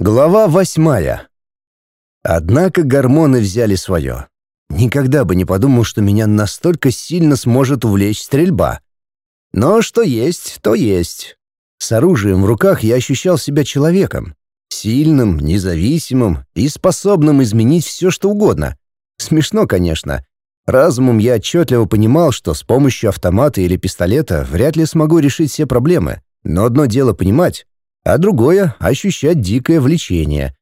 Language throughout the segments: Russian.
Глава восьмая. Однако гормоны взяли свое. Никогда бы не подумал, что меня настолько сильно сможет увлечь стрельба. Но что есть, то есть. С оружием в руках я ощущал себя человеком. Сильным, независимым и способным изменить все, что угодно. Смешно, конечно. Разумом я отчетливо понимал, что с помощью автомата или пистолета вряд ли смогу решить все проблемы. Но одно дело понимать, а другое — ощущать дикое влечение.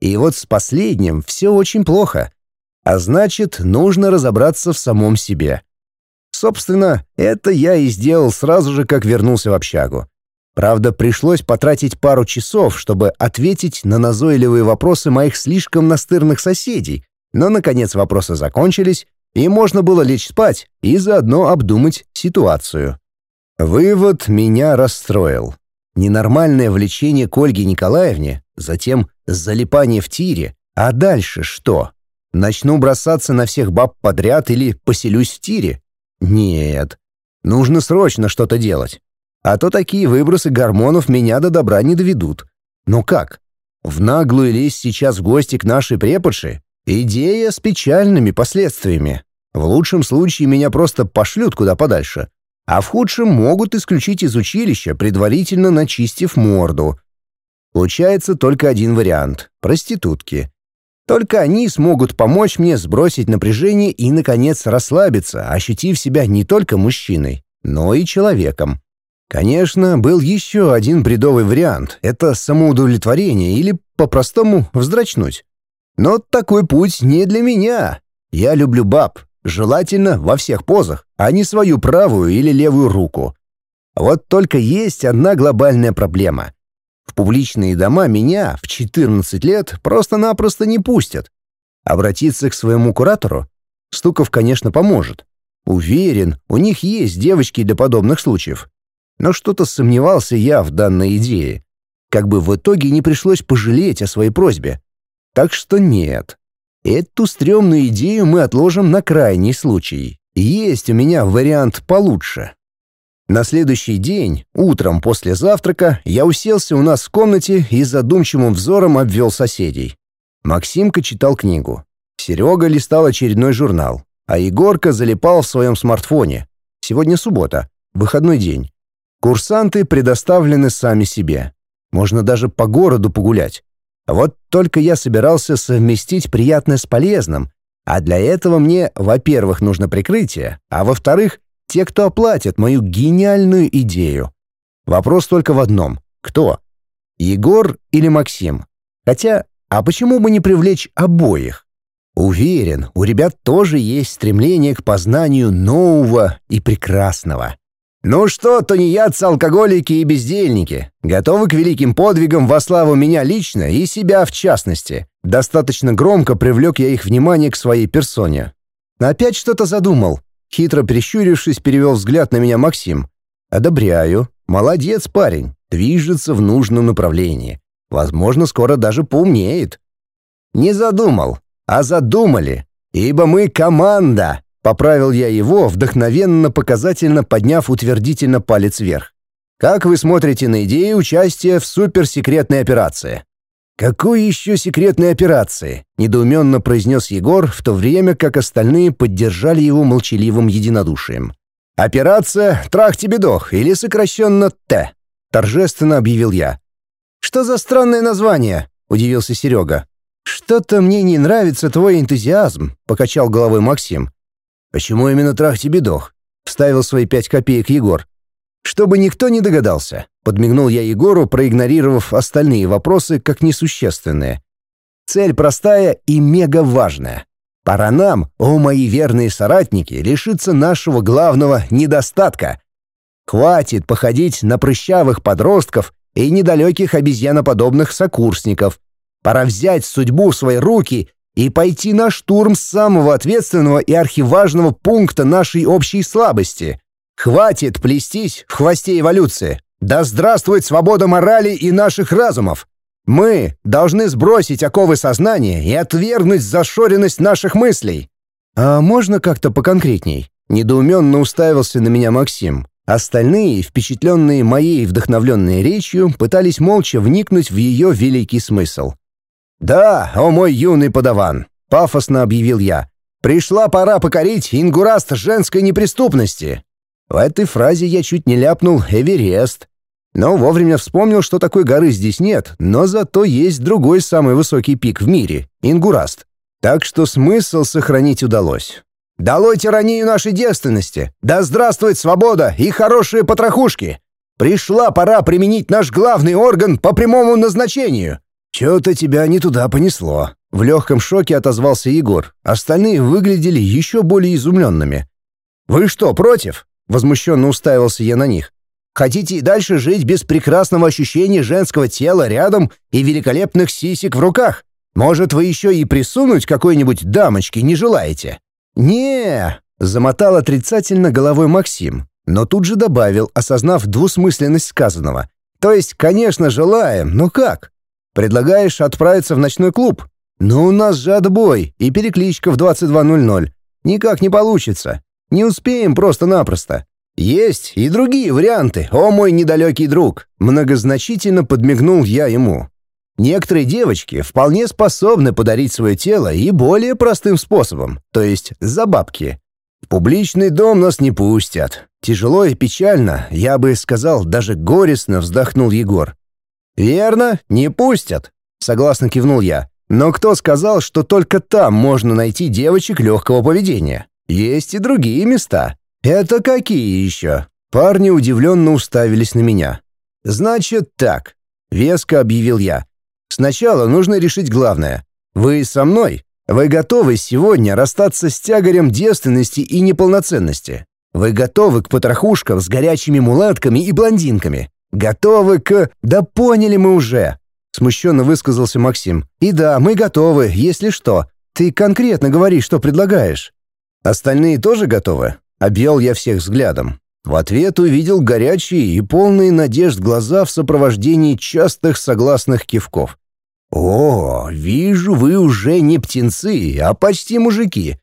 И вот с последним все очень плохо. А значит, нужно разобраться в самом себе. Собственно, это я и сделал сразу же, как вернулся в общагу. Правда, пришлось потратить пару часов, чтобы ответить на назойливые вопросы моих слишком настырных соседей, но, наконец, вопросы закончились, и можно было лечь спать и заодно обдумать ситуацию. Вывод меня расстроил. Ненормальное влечение к Ольге Николаевне, затем залипание в тире. А дальше что? Начну бросаться на всех баб подряд или поселюсь в тире? Нет. Нужно срочно что-то делать. А то такие выбросы гормонов меня до добра не доведут. Но как? В наглую лезть сейчас в гости к нашей преподше? Идея с печальными последствиями. В лучшем случае меня просто пошлют куда подальше а в худшем могут исключить из училища, предварительно начистив морду. Получается только один вариант — проститутки. Только они смогут помочь мне сбросить напряжение и, наконец, расслабиться, ощутив себя не только мужчиной, но и человеком. Конечно, был еще один бредовый вариант — это самоудовлетворение или, по-простому, вздрачнуть. Но такой путь не для меня. Я люблю баб, Желательно во всех позах, а не свою правую или левую руку. Вот только есть одна глобальная проблема. В публичные дома меня в 14 лет просто-напросто не пустят. Обратиться к своему куратору? Стуков, конечно, поможет. Уверен, у них есть девочки для подобных случаев. Но что-то сомневался я в данной идее. Как бы в итоге не пришлось пожалеть о своей просьбе. Так что нет. Эту стрёмную идею мы отложим на крайний случай. Есть у меня вариант получше. На следующий день, утром после завтрака, я уселся у нас в комнате и задумчивым взором обвел соседей. Максимка читал книгу. Серега листал очередной журнал, а Егорка залипал в своем смартфоне. Сегодня суббота, выходной день. Курсанты предоставлены сами себе. Можно даже по городу погулять. Вот только я собирался совместить приятное с полезным, а для этого мне, во-первых, нужно прикрытие, а во-вторых, те, кто оплатит мою гениальную идею. Вопрос только в одном — кто? Егор или Максим? Хотя, а почему бы не привлечь обоих? Уверен, у ребят тоже есть стремление к познанию нового и прекрасного. «Ну что, тунеядцы, алкоголики и бездельники, готовы к великим подвигам во славу меня лично и себя в частности?» Достаточно громко привлек я их внимание к своей персоне. Опять что-то задумал. Хитро прищурившись, перевел взгляд на меня Максим. «Одобряю. Молодец, парень. Движется в нужном направлении. Возможно, скоро даже поумнеет». «Не задумал, а задумали. Ибо мы команда!» Поправил я его, вдохновенно показательно подняв утвердительно палец вверх. «Как вы смотрите на идею участия в суперсекретной операции?» «Какой еще секретной операции?» — недоуменно произнес Егор, в то время как остальные поддержали его молчаливым единодушием. «Операция «Трах-тебе-дох» или сокращенно «Т», — торжественно объявил я. «Что за странное название?» — удивился Серега. «Что-то мне не нравится твой энтузиазм», — покачал головой Максим. «Почему именно трах-тебе-дох?» — вставил свои пять копеек Егор. «Чтобы никто не догадался», — подмигнул я Егору, проигнорировав остальные вопросы как несущественные. «Цель простая и мега важная. Пора нам, о мои верные соратники, лишиться нашего главного недостатка. Хватит походить на прыщавых подростков и недалеких обезьяноподобных сокурсников. Пора взять судьбу в свои руки и пойти на штурм самого ответственного и архиважного пункта нашей общей слабости. Хватит плестись в хвосте эволюции. Да здравствует свобода морали и наших разумов. Мы должны сбросить оковы сознания и отвергнуть зашоренность наших мыслей. А можно как-то поконкретней? Недоуменно уставился на меня Максим. Остальные, впечатленные моей вдохновленной речью, пытались молча вникнуть в ее великий смысл. «Да, о мой юный подаван!» — пафосно объявил я. «Пришла пора покорить ингураст женской неприступности!» В этой фразе я чуть не ляпнул «Эверест», но вовремя вспомнил, что такой горы здесь нет, но зато есть другой самый высокий пик в мире — Ингураст. Так что смысл сохранить удалось. «Долой тиранию нашей девственности! Да здравствует свобода и хорошие потрохушки! Пришла пора применить наш главный орган по прямому назначению!» «Чё-то тебя не туда понесло», — в легком шоке отозвался Егор. Остальные выглядели еще более изумленными. «Вы что, против?» — возмущенно уставился я на них. Хотите и дальше жить без прекрасного ощущения женского тела рядом и великолепных сисек в руках? Может, вы еще и присунуть какой-нибудь дамочке не желаете?» не замотал отрицательно головой Максим, но тут же добавил, осознав двусмысленность сказанного. «То есть, конечно, желаем, но как? Предлагаешь отправиться в ночной клуб? Но у нас же отбой и перекличка в 22.00. Никак не получится. Не успеем просто-напросто. «Есть и другие варианты, о мой недалекий друг!» Многозначительно подмигнул я ему. Некоторые девочки вполне способны подарить свое тело и более простым способом, то есть за бабки. В публичный дом нас не пустят. Тяжело и печально, я бы сказал, даже горестно вздохнул Егор. «Верно, не пустят», — согласно кивнул я. «Но кто сказал, что только там можно найти девочек легкого поведения? Есть и другие места». «Это какие еще?» Парни удивленно уставились на меня. «Значит так», — веско объявил я. «Сначала нужно решить главное. Вы со мной? Вы готовы сегодня расстаться с тягарем девственности и неполноценности? Вы готовы к потрохушкам с горячими мулатками и блондинками? Готовы к... Да поняли мы уже!» Смущенно высказался Максим. «И да, мы готовы, если что. Ты конкретно говори, что предлагаешь». «Остальные тоже готовы?» Обвел я всех взглядом. В ответ увидел горячие и полные надежд глаза в сопровождении частых согласных кивков. «О, вижу, вы уже не птенцы, а почти мужики.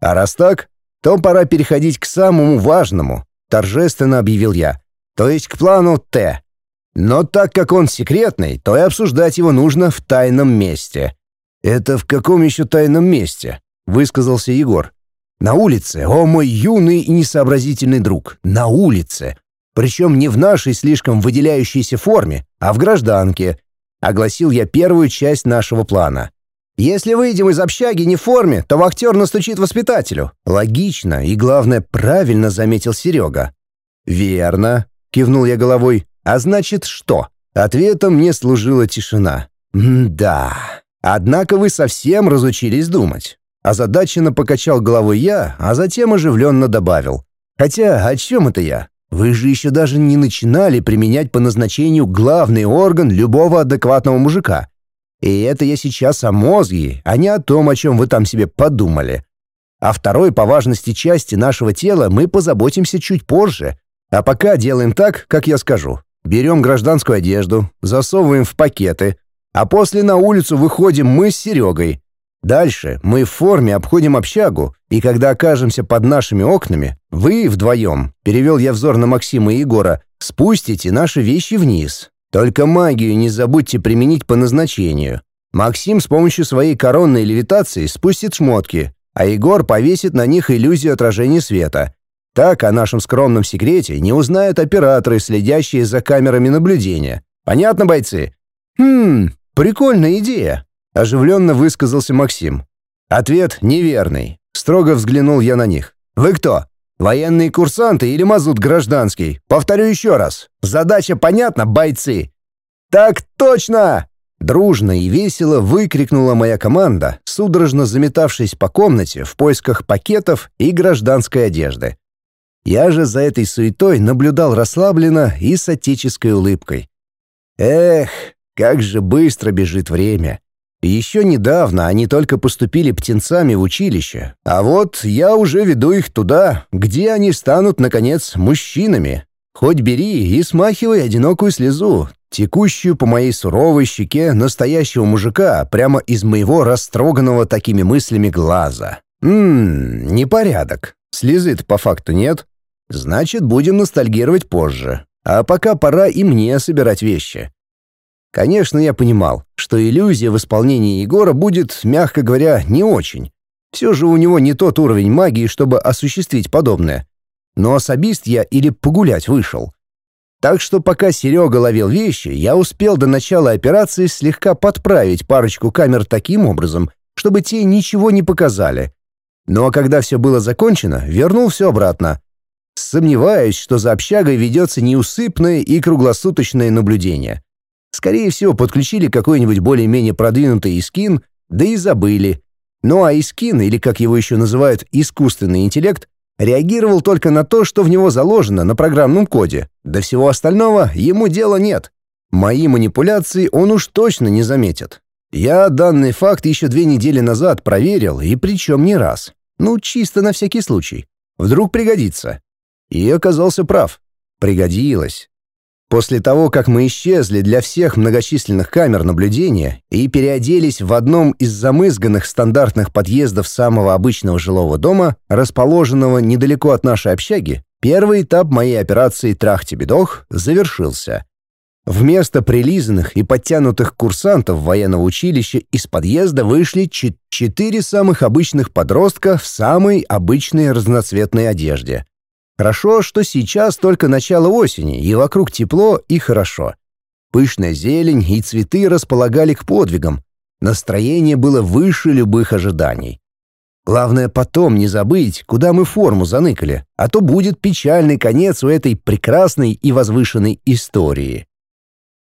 А раз так, то пора переходить к самому важному», — торжественно объявил я. «То есть к плану Т. Но так как он секретный, то и обсуждать его нужно в тайном месте». «Это в каком еще тайном месте?» — высказался Егор. На улице, о мой юный и несообразительный друг, на улице. Причем не в нашей слишком выделяющейся форме, а в гражданке. Огласил я первую часть нашего плана. Если выйдем из общаги не в форме, то вахтер настучит воспитателю. Логично и, главное, правильно заметил Серега. «Верно», — кивнул я головой. «А значит, что?» Ответом мне служила тишина. «Да. Однако вы совсем разучились думать. Озадаченно покачал головой я, а затем оживленно добавил. «Хотя, о чем это я? Вы же еще даже не начинали применять по назначению главный орган любого адекватного мужика. И это я сейчас о мозге, а не о том, о чем вы там себе подумали. А второй по важности части нашего тела мы позаботимся чуть позже. А пока делаем так, как я скажу. Берем гражданскую одежду, засовываем в пакеты, а после на улицу выходим мы с Серегой. Дальше мы в форме обходим общагу, и когда окажемся под нашими окнами, вы вдвоем, перевел я взор на Максима и Егора, спустите наши вещи вниз. Только магию не забудьте применить по назначению. Максим с помощью своей коронной левитации спустит шмотки, а Егор повесит на них иллюзию отражения света. Так о нашем скромном секрете не узнают операторы, следящие за камерами наблюдения. Понятно, бойцы? Хм, прикольная идея. Оживленно высказался Максим. Ответ неверный. Строго взглянул я на них. «Вы кто? Военные курсанты или мазут гражданский? Повторю еще раз. Задача понятна, бойцы?» «Так точно!» Дружно и весело выкрикнула моя команда, судорожно заметавшись по комнате в поисках пакетов и гражданской одежды. Я же за этой суетой наблюдал расслабленно и с отеческой улыбкой. Эх, как же быстро бежит время. Еще недавно они только поступили птенцами в училище, а вот я уже веду их туда, где они станут, наконец, мужчинами. Хоть бери и смахивай одинокую слезу, текущую по моей суровой щеке настоящего мужика прямо из моего растроганного такими мыслями глаза. Ммм, непорядок. Слезы-то по факту нет. Значит, будем ностальгировать позже. А пока пора и мне собирать вещи. Конечно, я понимал, что иллюзия в исполнении Егора будет, мягко говоря, не очень. Все же у него не тот уровень магии, чтобы осуществить подобное. Но особист я или погулять вышел. Так что пока Серега ловил вещи, я успел до начала операции слегка подправить парочку камер таким образом, чтобы те ничего не показали. Но когда все было закончено, вернул все обратно. Сомневаюсь, что за общагой ведется неусыпное и круглосуточное наблюдение. Скорее всего, подключили какой-нибудь более-менее продвинутый искин, да и забыли. Ну а искин, или как его еще называют, искусственный интеллект, реагировал только на то, что в него заложено на программном коде. До всего остального ему дела нет. Мои манипуляции он уж точно не заметит. Я данный факт еще две недели назад проверил, и причем не раз. Ну, чисто на всякий случай. Вдруг пригодится. И оказался прав. Пригодилось. После того, как мы исчезли для всех многочисленных камер наблюдения и переоделись в одном из замызганных стандартных подъездов самого обычного жилого дома, расположенного недалеко от нашей общаги, первый этап моей операции «Трах-тебе-дох» завершился. Вместо прилизанных и подтянутых курсантов военного училища из подъезда вышли четыре самых обычных подростка в самой обычной разноцветной одежде. Хорошо, что сейчас только начало осени, и вокруг тепло и хорошо. Пышная зелень и цветы располагали к подвигам. Настроение было выше любых ожиданий. Главное потом не забыть, куда мы форму заныкали, а то будет печальный конец у этой прекрасной и возвышенной истории.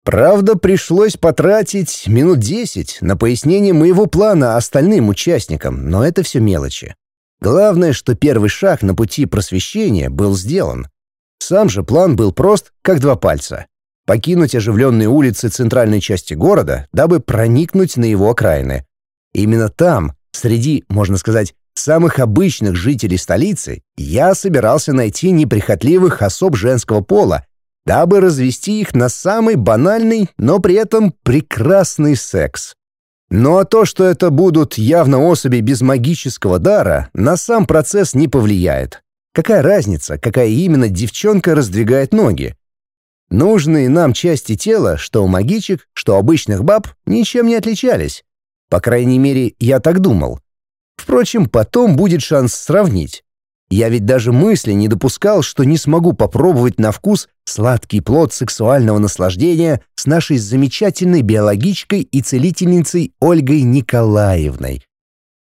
Правда, пришлось потратить минут десять на пояснение моего плана остальным участникам, но это все мелочи. Главное, что первый шаг на пути просвещения был сделан. Сам же план был прост, как два пальца. Покинуть оживленные улицы центральной части города, дабы проникнуть на его окраины. Именно там, среди, можно сказать, самых обычных жителей столицы, я собирался найти неприхотливых особ женского пола, дабы развести их на самый банальный, но при этом прекрасный секс. Ну а то, что это будут явно особи без магического дара, на сам процесс не повлияет. Какая разница, какая именно девчонка раздвигает ноги? Нужные нам части тела, что у магичек, что у обычных баб, ничем не отличались. По крайней мере, я так думал. Впрочем, потом будет шанс сравнить. Я ведь даже мысли не допускал, что не смогу попробовать на вкус сладкий плод сексуального наслаждения с нашей замечательной биологичкой и целительницей Ольгой Николаевной.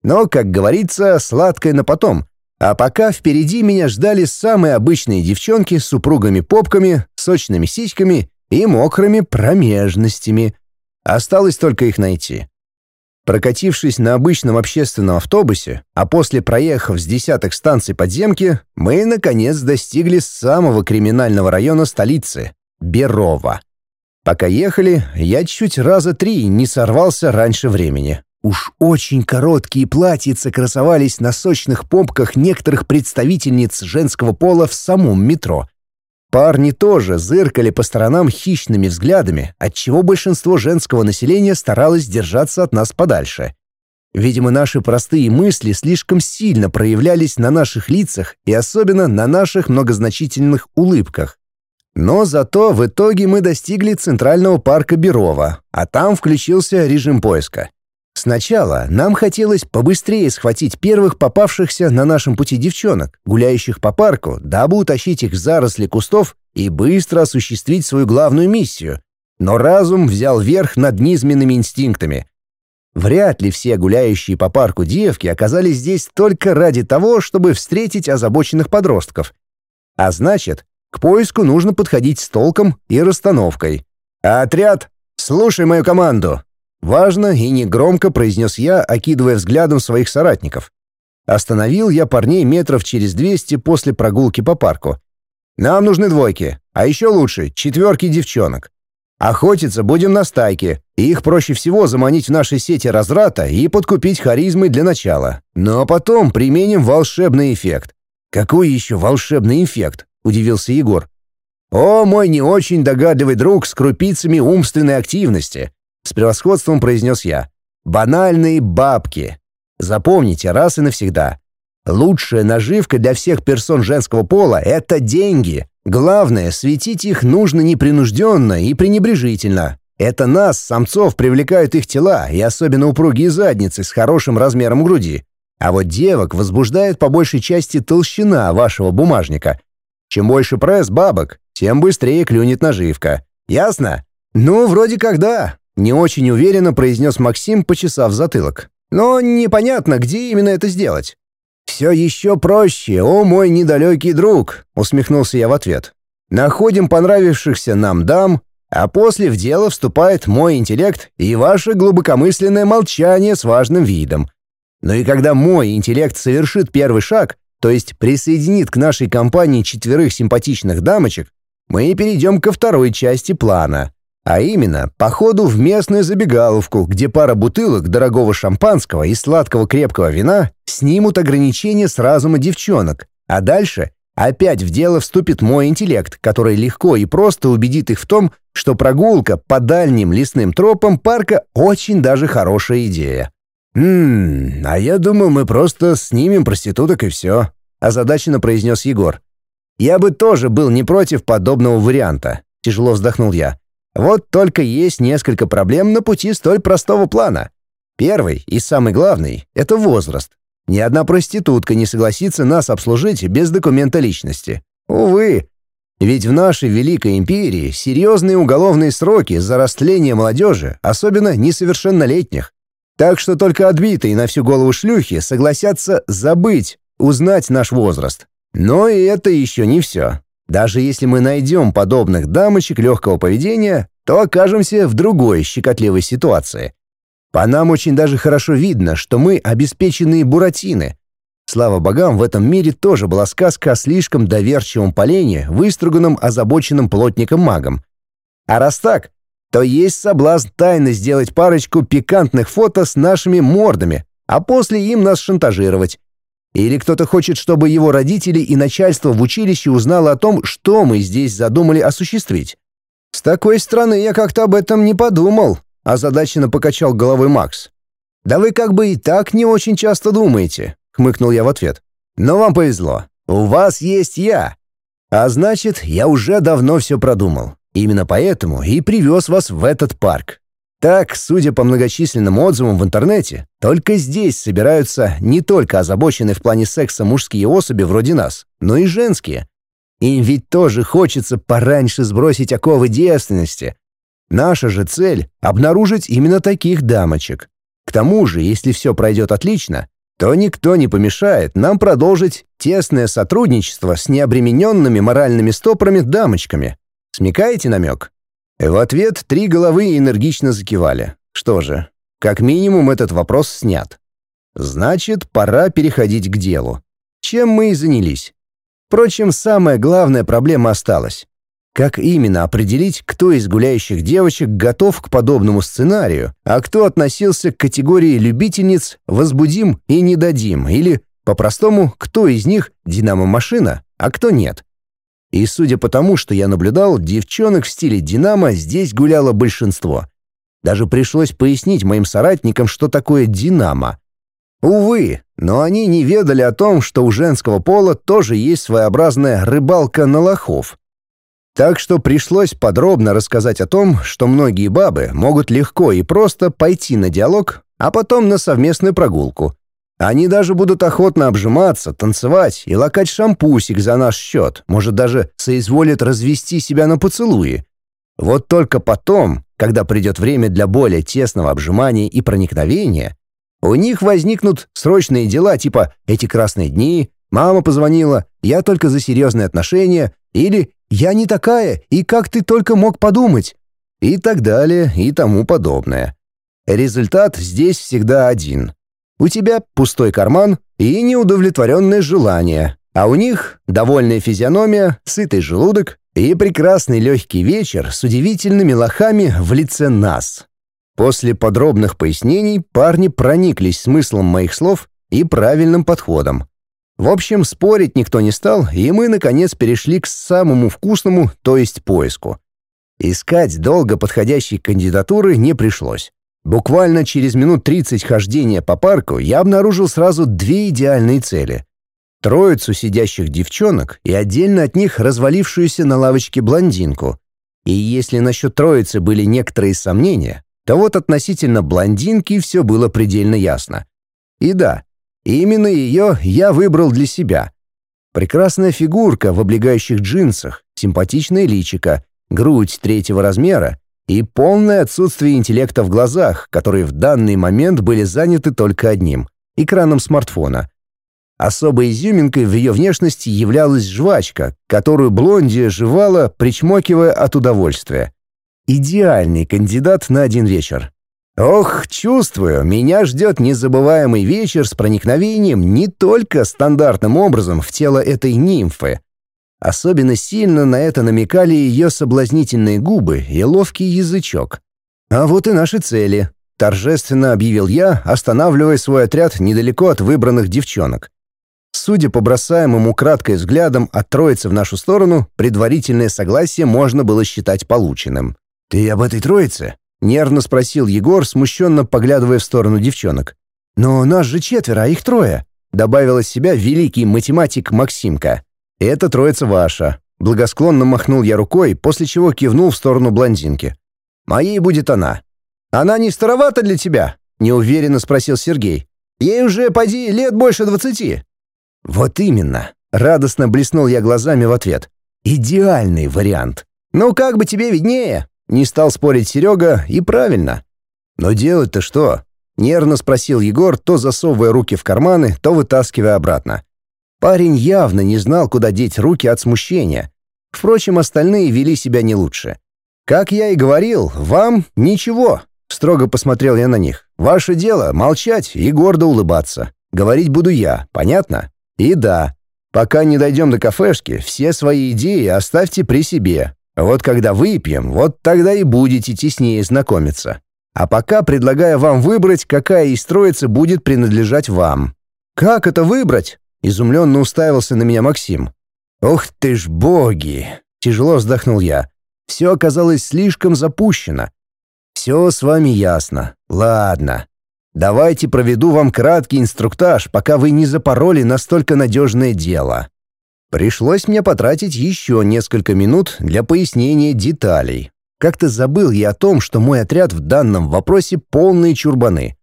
Но, как говорится, сладкое на потом. А пока впереди меня ждали самые обычные девчонки с супругами-попками, сочными сиськами и мокрыми промежностями. Осталось только их найти. Прокатившись на обычном общественном автобусе, а после проехав с десяток станций подземки, мы, наконец, достигли самого криминального района столицы — Берова. Пока ехали, я чуть раза три не сорвался раньше времени. Уж очень короткие платьица красовались на сочных попках некоторых представительниц женского пола в самом метро — Парни тоже зыркали по сторонам хищными взглядами, отчего большинство женского населения старалось держаться от нас подальше. Видимо, наши простые мысли слишком сильно проявлялись на наших лицах и особенно на наших многозначительных улыбках. Но зато в итоге мы достигли центрального парка Берова, а там включился режим поиска. Сначала нам хотелось побыстрее схватить первых попавшихся на нашем пути девчонок, гуляющих по парку, дабы утащить их в заросли кустов и быстро осуществить свою главную миссию. Но разум взял верх над низменными инстинктами. Вряд ли все гуляющие по парку девки оказались здесь только ради того, чтобы встретить озабоченных подростков. А значит, к поиску нужно подходить с толком и расстановкой. «Отряд, слушай мою команду!» Важно и негромко произнес я, окидывая взглядом своих соратников. Остановил я парней метров через двести после прогулки по парку. Нам нужны двойки, а еще лучше четверки девчонок. Охотиться будем на стайке, их проще всего заманить в наши сети разрата и подкупить харизмой для начала. Но потом применим волшебный эффект. «Какой еще волшебный эффект?» — удивился Егор. «О, мой не очень догадливый друг с крупицами умственной активности. С превосходством произнес я. «Банальные бабки. Запомните раз и навсегда. Лучшая наживка для всех персон женского пола — это деньги. Главное, светить их нужно непринужденно и пренебрежительно. Это нас, самцов, привлекают их тела, и особенно упругие задницы с хорошим размером груди. А вот девок возбуждает по большей части толщина вашего бумажника. Чем больше пресс бабок, тем быстрее клюнет наживка. Ясно? Ну, вроде как да. Не очень уверенно произнес Максим, почесав затылок. Но непонятно, где именно это сделать. «Все еще проще, о мой недалекий друг», — усмехнулся я в ответ. «Находим понравившихся нам дам, а после в дело вступает мой интеллект и ваше глубокомысленное молчание с важным видом. Но и когда мой интеллект совершит первый шаг, то есть присоединит к нашей компании четверых симпатичных дамочек, мы перейдем ко второй части плана. А именно, походу в местную забегаловку, где пара бутылок дорогого шампанского и сладкого крепкого вина снимут ограничения с разума девчонок. А дальше опять в дело вступит мой интеллект, который легко и просто убедит их в том, что прогулка по дальним лесным тропам парка очень даже хорошая идея. «Ммм, а я думал, мы просто снимем проституток и все», — озадаченно произнес Егор. «Я бы тоже был не против подобного варианта», — тяжело вздохнул я. Вот только есть несколько проблем на пути столь простого плана. Первый и самый главный — это возраст. Ни одна проститутка не согласится нас обслужить без документа личности. Увы. Ведь в нашей Великой Империи серьезные уголовные сроки за растление молодежи, особенно несовершеннолетних. Так что только отбитые на всю голову шлюхи согласятся забыть, узнать наш возраст. Но и это еще не все. Даже если мы найдем подобных дамочек легкого поведения, то окажемся в другой щекотливой ситуации. По нам очень даже хорошо видно, что мы обеспеченные буратины. Слава богам, в этом мире тоже была сказка о слишком доверчивом полене, выструганном озабоченным плотником-магом. А раз так, то есть соблазн тайно сделать парочку пикантных фото с нашими мордами, а после им нас шантажировать. Или кто-то хочет, чтобы его родители и начальство в училище узнало о том, что мы здесь задумали осуществить. С такой стороны я как-то об этом не подумал, озадаченно покачал головой Макс. Да вы как бы и так не очень часто думаете, хмыкнул я в ответ. Но вам повезло. У вас есть я. А значит, я уже давно все продумал. Именно поэтому и привез вас в этот парк. Так, судя по многочисленным отзывам в интернете, только здесь собираются не только озабоченные в плане секса мужские особи вроде нас, но и женские. Им ведь тоже хочется пораньше сбросить оковы девственности. Наша же цель — обнаружить именно таких дамочек. К тому же, если все пройдет отлично, то никто не помешает нам продолжить тесное сотрудничество с необремененными моральными стопорами дамочками. Смекаете намек? В ответ три головы энергично закивали. Что же, как минимум этот вопрос снят. Значит, пора переходить к делу. Чем мы и занялись. Впрочем, самая главная проблема осталась. Как именно определить, кто из гуляющих девочек готов к подобному сценарию, а кто относился к категории любительниц «возбудим и не дадим» или, по-простому, кто из них «динамо-машина», а кто нет? И судя по тому, что я наблюдал, девчонок в стиле «Динамо» здесь гуляло большинство. Даже пришлось пояснить моим соратникам, что такое «Динамо». Увы, но они не ведали о том, что у женского пола тоже есть своеобразная рыбалка на лохов. Так что пришлось подробно рассказать о том, что многие бабы могут легко и просто пойти на диалог, а потом на совместную прогулку, они даже будут охотно обжиматься, танцевать и лакать шампусик за наш счет, может, даже соизволят развести себя на поцелуи. Вот только потом, когда придет время для более тесного обжимания и проникновения, у них возникнут срочные дела типа «эти красные дни», «мама позвонила», «я только за серьезные отношения» или «я не такая, и как ты только мог подумать» и так далее и тому подобное. Результат здесь всегда один. У тебя пустой карман и неудовлетворенное желание, а у них довольная физиономия, сытый желудок и прекрасный легкий вечер с удивительными лохами в лице нас. После подробных пояснений парни прониклись смыслом моих слов и правильным подходом. В общем, спорить никто не стал, и мы, наконец, перешли к самому вкусному, то есть поиску. Искать долго подходящей кандидатуры не пришлось. Буквально через минут 30 хождения по парку я обнаружил сразу две идеальные цели. троицу сидящих девчонок и отдельно от них развалившуюся на лавочке блондинку. И если насчет троицы были некоторые сомнения, то вот относительно блондинки все было предельно ясно. И да, именно ее я выбрал для себя. Прекрасная фигурка в облегающих джинсах, симпатичное личико, грудь третьего размера и полное отсутствие интеллекта в глазах, которые в данный момент были заняты только одним — экраном смартфона. Особой изюминкой в ее внешности являлась жвачка, которую Блонди жевала, причмокивая от удовольствия. Идеальный кандидат на один вечер. Ох, чувствую, меня ждет незабываемый вечер с проникновением не только стандартным образом в тело этой нимфы. Особенно сильно на это намекали ее соблазнительные губы и ловкий язычок. А вот и наши цели, торжественно объявил я, останавливая свой отряд недалеко от выбранных девчонок. Судя по бросаемым украдкой взглядам от троицы в нашу сторону, предварительное согласие можно было считать полученным. «Ты об этой троице?» — нервно спросил Егор, смущенно поглядывая в сторону девчонок. «Но нас же четверо, а их трое», — добавил из себя великий математик Максимка. «Это троица ваша», — благосклонно махнул я рукой, после чего кивнул в сторону блондинки. «Моей будет она». «Она не старовата для тебя?» — неуверенно спросил Сергей. «Ей уже, поди, лет больше двадцати». «Вот именно!» — радостно блеснул я глазами в ответ. «Идеальный вариант!» «Ну, как бы тебе виднее!» — не стал спорить Серега, и правильно. «Но делать-то что?» — нервно спросил Егор, то засовывая руки в карманы, то вытаскивая обратно. Парень явно не знал, куда деть руки от смущения. Впрочем, остальные вели себя не лучше. «Как я и говорил, вам ничего», — строго посмотрел я на них. «Ваше дело — молчать и гордо улыбаться. Говорить буду я, понятно?» И да, пока не дойдем до кафешки, все свои идеи оставьте при себе. Вот когда выпьем, вот тогда и будете теснее знакомиться. А пока предлагаю вам выбрать, какая из троицы будет принадлежать вам. Как это выбрать? Изумленно уставился на меня Максим. Ох ты ж боги! Тяжело вздохнул я. Все оказалось слишком запущено. Все с вами ясно. Ладно. Давайте проведу вам краткий инструктаж, пока вы не запороли настолько надежное дело. Пришлось мне потратить еще несколько минут для пояснения деталей. Как-то забыл я о том, что мой отряд в данном вопросе полные чурбаны.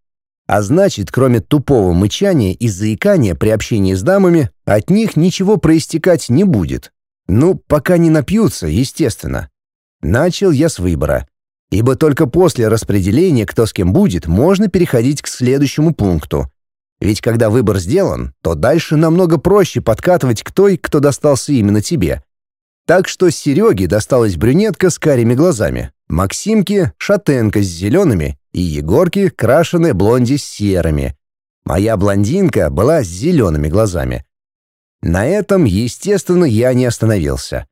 А значит, кроме тупого мычания и заикания при общении с дамами, от них ничего проистекать не будет. Ну, пока не напьются, естественно. Начал я с выбора ибо только после распределения, кто с кем будет, можно переходить к следующему пункту. Ведь когда выбор сделан, то дальше намного проще подкатывать к той, кто достался именно тебе. Так что Сереге досталась брюнетка с карими глазами, Максимке — шатенка с зелеными и Егорке — крашеная блонди с серыми. Моя блондинка была с зелеными глазами. На этом, естественно, я не остановился.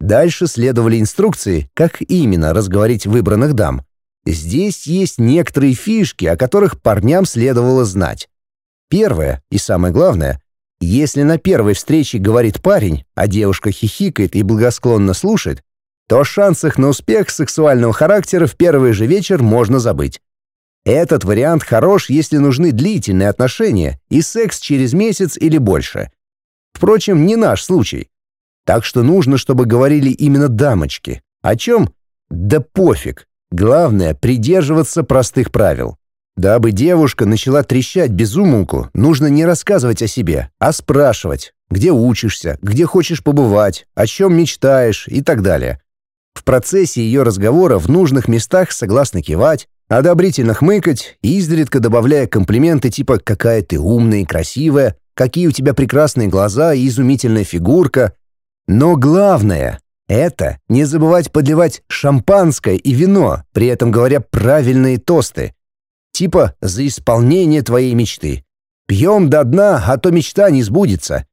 Дальше следовали инструкции, как именно разговорить выбранных дам. Здесь есть некоторые фишки, о которых парням следовало знать. Первое и самое главное, если на первой встрече говорит парень, а девушка хихикает и благосклонно слушает, то о шансах на успех сексуального характера в первый же вечер можно забыть. Этот вариант хорош, если нужны длительные отношения и секс через месяц или больше. Впрочем, не наш случай. Так что нужно, чтобы говорили именно дамочки. О чем? Да пофиг. Главное — придерживаться простых правил. Дабы девушка начала трещать без нужно не рассказывать о себе, а спрашивать, где учишься, где хочешь побывать, о чем мечтаешь и так далее. В процессе ее разговора в нужных местах согласно кивать, одобрительно хмыкать изредка добавляя комплименты типа «какая ты умная и красивая», «какие у тебя прекрасные глаза и изумительная фигурка», но главное — это не забывать подливать шампанское и вино, при этом говоря правильные тосты. Типа «за исполнение твоей мечты». «Пьем до дна, а то мечта не сбудется».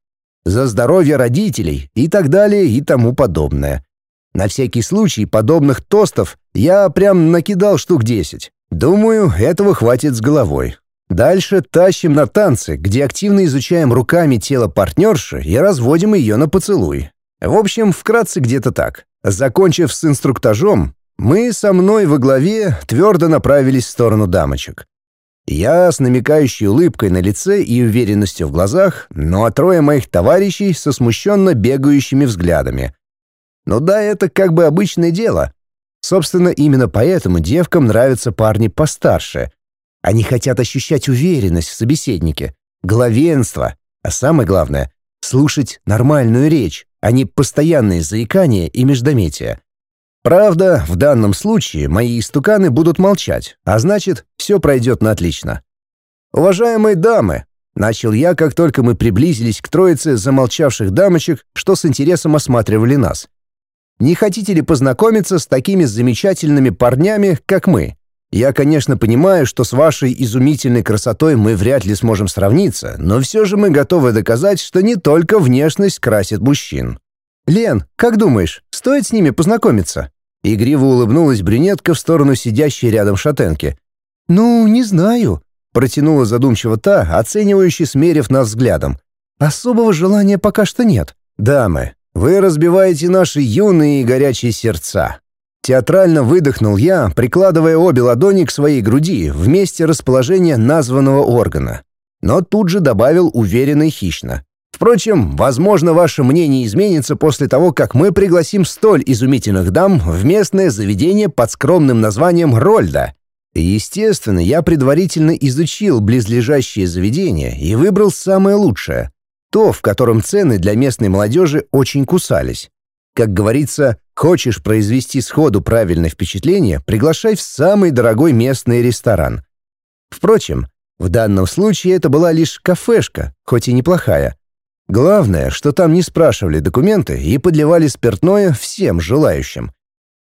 «За здоровье родителей» и так далее и тому подобное. На всякий случай подобных тостов я прям накидал штук десять. Думаю, этого хватит с головой. Дальше тащим на танцы, где активно изучаем руками тело партнерши и разводим ее на поцелуй. В общем, вкратце где-то так. Закончив с инструктажом, мы со мной во главе твердо направились в сторону дамочек. Я с намекающей улыбкой на лице и уверенностью в глазах, ну а трое моих товарищей со смущенно бегающими взглядами. Ну да, это как бы обычное дело. Собственно, именно поэтому девкам нравятся парни постарше. Они хотят ощущать уверенность в собеседнике, главенство, а самое главное — слушать нормальную речь, а не постоянные заикания и междометия. Правда, в данном случае мои истуканы будут молчать, а значит, все пройдет на отлично. «Уважаемые дамы!» — начал я, как только мы приблизились к троице замолчавших дамочек, что с интересом осматривали нас. «Не хотите ли познакомиться с такими замечательными парнями, как мы? Я, конечно, понимаю, что с вашей изумительной красотой мы вряд ли сможем сравниться, но все же мы готовы доказать, что не только внешность красит мужчин». «Лен, как думаешь, стоит с ними познакомиться?» Игриво улыбнулась брюнетка в сторону сидящей рядом шатенки. «Ну, не знаю», — протянула задумчиво та, оценивающе смерив нас взглядом. «Особого желания пока что нет». «Дамы, вы разбиваете наши юные и горячие сердца». Театрально выдохнул я, прикладывая обе ладони к своей груди в месте расположения названного органа. Но тут же добавил уверенно и хищно. Впрочем, возможно, ваше мнение изменится после того, как мы пригласим столь изумительных дам в местное заведение под скромным названием «Рольда». Естественно, я предварительно изучил близлежащие заведения и выбрал самое лучшее. То, в котором цены для местной молодежи очень кусались. Как говорится, хочешь произвести сходу правильное впечатление, приглашай в самый дорогой местный ресторан. Впрочем, в данном случае это была лишь кафешка, хоть и неплохая. Главное, что там не спрашивали документы и подливали спиртное всем желающим.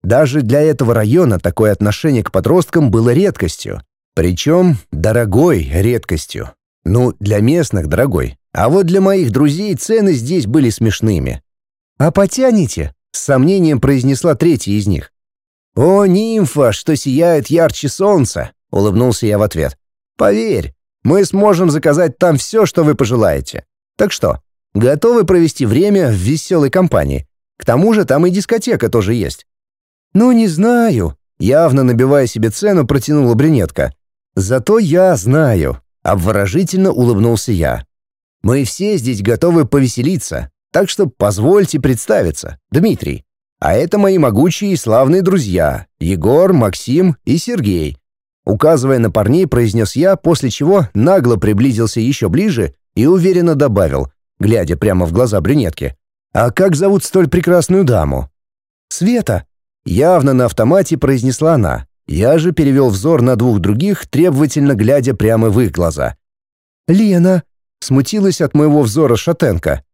Даже для этого района такое отношение к подросткам было редкостью. Причем дорогой редкостью. Ну, для местных дорогой. А вот для моих друзей цены здесь были смешными. «А потянете?» — с сомнением произнесла третья из них. «О, нимфа, что сияет ярче солнца!» — улыбнулся я в ответ. «Поверь, мы сможем заказать там все, что вы пожелаете. Так что, Готовы провести время в веселой компании. К тому же там и дискотека тоже есть. «Ну, не знаю», — явно набивая себе цену, протянула брюнетка. «Зато я знаю», — обворожительно улыбнулся я. «Мы все здесь готовы повеселиться, так что позвольте представиться, Дмитрий. А это мои могучие и славные друзья, Егор, Максим и Сергей». Указывая на парней, произнес я, после чего нагло приблизился еще ближе и уверенно добавил глядя прямо в глаза брюнетки. «А как зовут столь прекрасную даму?» «Света», — явно на автомате произнесла она. Я же перевел взор на двух других, требовательно глядя прямо в их глаза. «Лена», — смутилась от моего взора шатенка.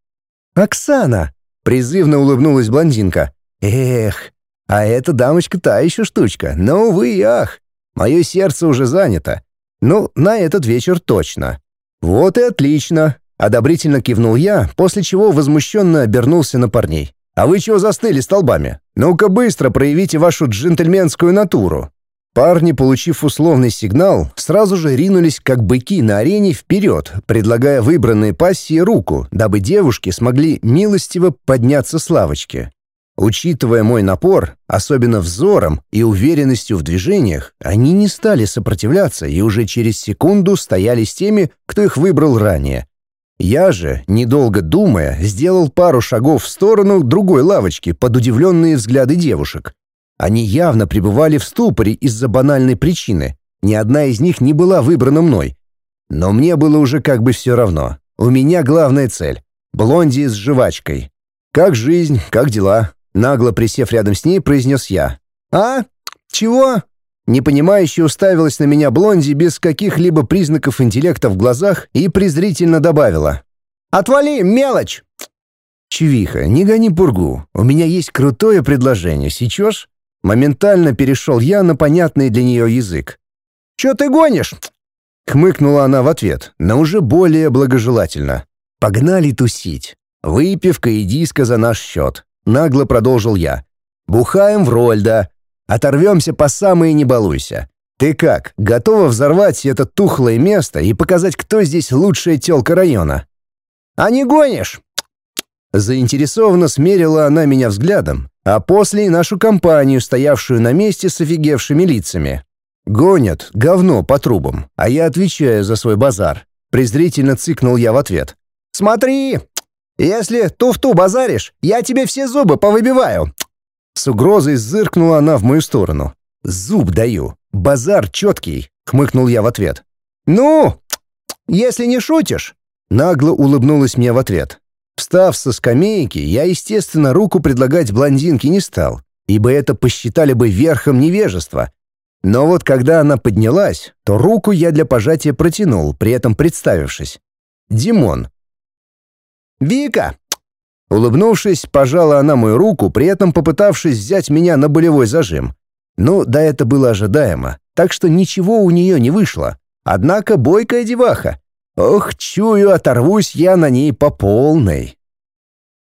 «Оксана», — призывно улыбнулась блондинка. «Эх, а эта дамочка та еще штучка, но, увы и ах, мое сердце уже занято. Ну, на этот вечер точно». «Вот и отлично. Одобрительно кивнул я, после чего возмущенно обернулся на парней. «А вы чего застыли столбами? Ну-ка быстро проявите вашу джентльменскую натуру». Парни, получив условный сигнал, сразу же ринулись, как быки на арене, вперед, предлагая выбранные пассии руку, дабы девушки смогли милостиво подняться с лавочки. Учитывая мой напор, особенно взором и уверенностью в движениях, они не стали сопротивляться и уже через секунду стояли с теми, кто их выбрал ранее. Я же, недолго думая, сделал пару шагов в сторону другой лавочки под удивленные взгляды девушек. Они явно пребывали в ступоре из-за банальной причины. Ни одна из них не была выбрана мной. Но мне было уже как бы все равно. У меня главная цель — блонди с жвачкой. «Как жизнь, как дела?» Нагло присев рядом с ней, произнес я. «А? Чего?» Непонимающе уставилась на меня Блонди без каких-либо признаков интеллекта в глазах и презрительно добавила. «Отвали, мелочь!» «Чевиха, не гони пургу. У меня есть крутое предложение. Сечешь?» Моментально перешел я на понятный для нее язык. «Че ты гонишь?» Хмыкнула она в ответ, но уже более благожелательно. «Погнали тусить. Выпивка и диско за наш счет», — нагло продолжил я. «Бухаем в Рольда, Оторвемся по самые не балуйся. Ты как, готова взорвать это тухлое место и показать, кто здесь лучшая тёлка района?» «А не гонишь?» Заинтересованно смерила она меня взглядом, а после и нашу компанию, стоявшую на месте с офигевшими лицами. Гонят говно по трубам, а я отвечаю за свой базар. Презрительно цыкнул я в ответ. «Смотри, если туфту базаришь, я тебе все зубы повыбиваю!» С угрозой зыркнула она в мою сторону. «Зуб даю. Базар четкий», — хмыкнул я в ответ. «Ну, если не шутишь!» Нагло улыбнулась мне в ответ. Встав со скамейки, я, естественно, руку предлагать блондинке не стал, ибо это посчитали бы верхом невежества. Но вот когда она поднялась, то руку я для пожатия протянул, при этом представившись. «Димон». «Вика!» Улыбнувшись, пожала она мою руку, при этом попытавшись взять меня на болевой зажим. Ну, да это было ожидаемо, так что ничего у нее не вышло. Однако бойкая деваха. Ох, чую, оторвусь я на ней по полной.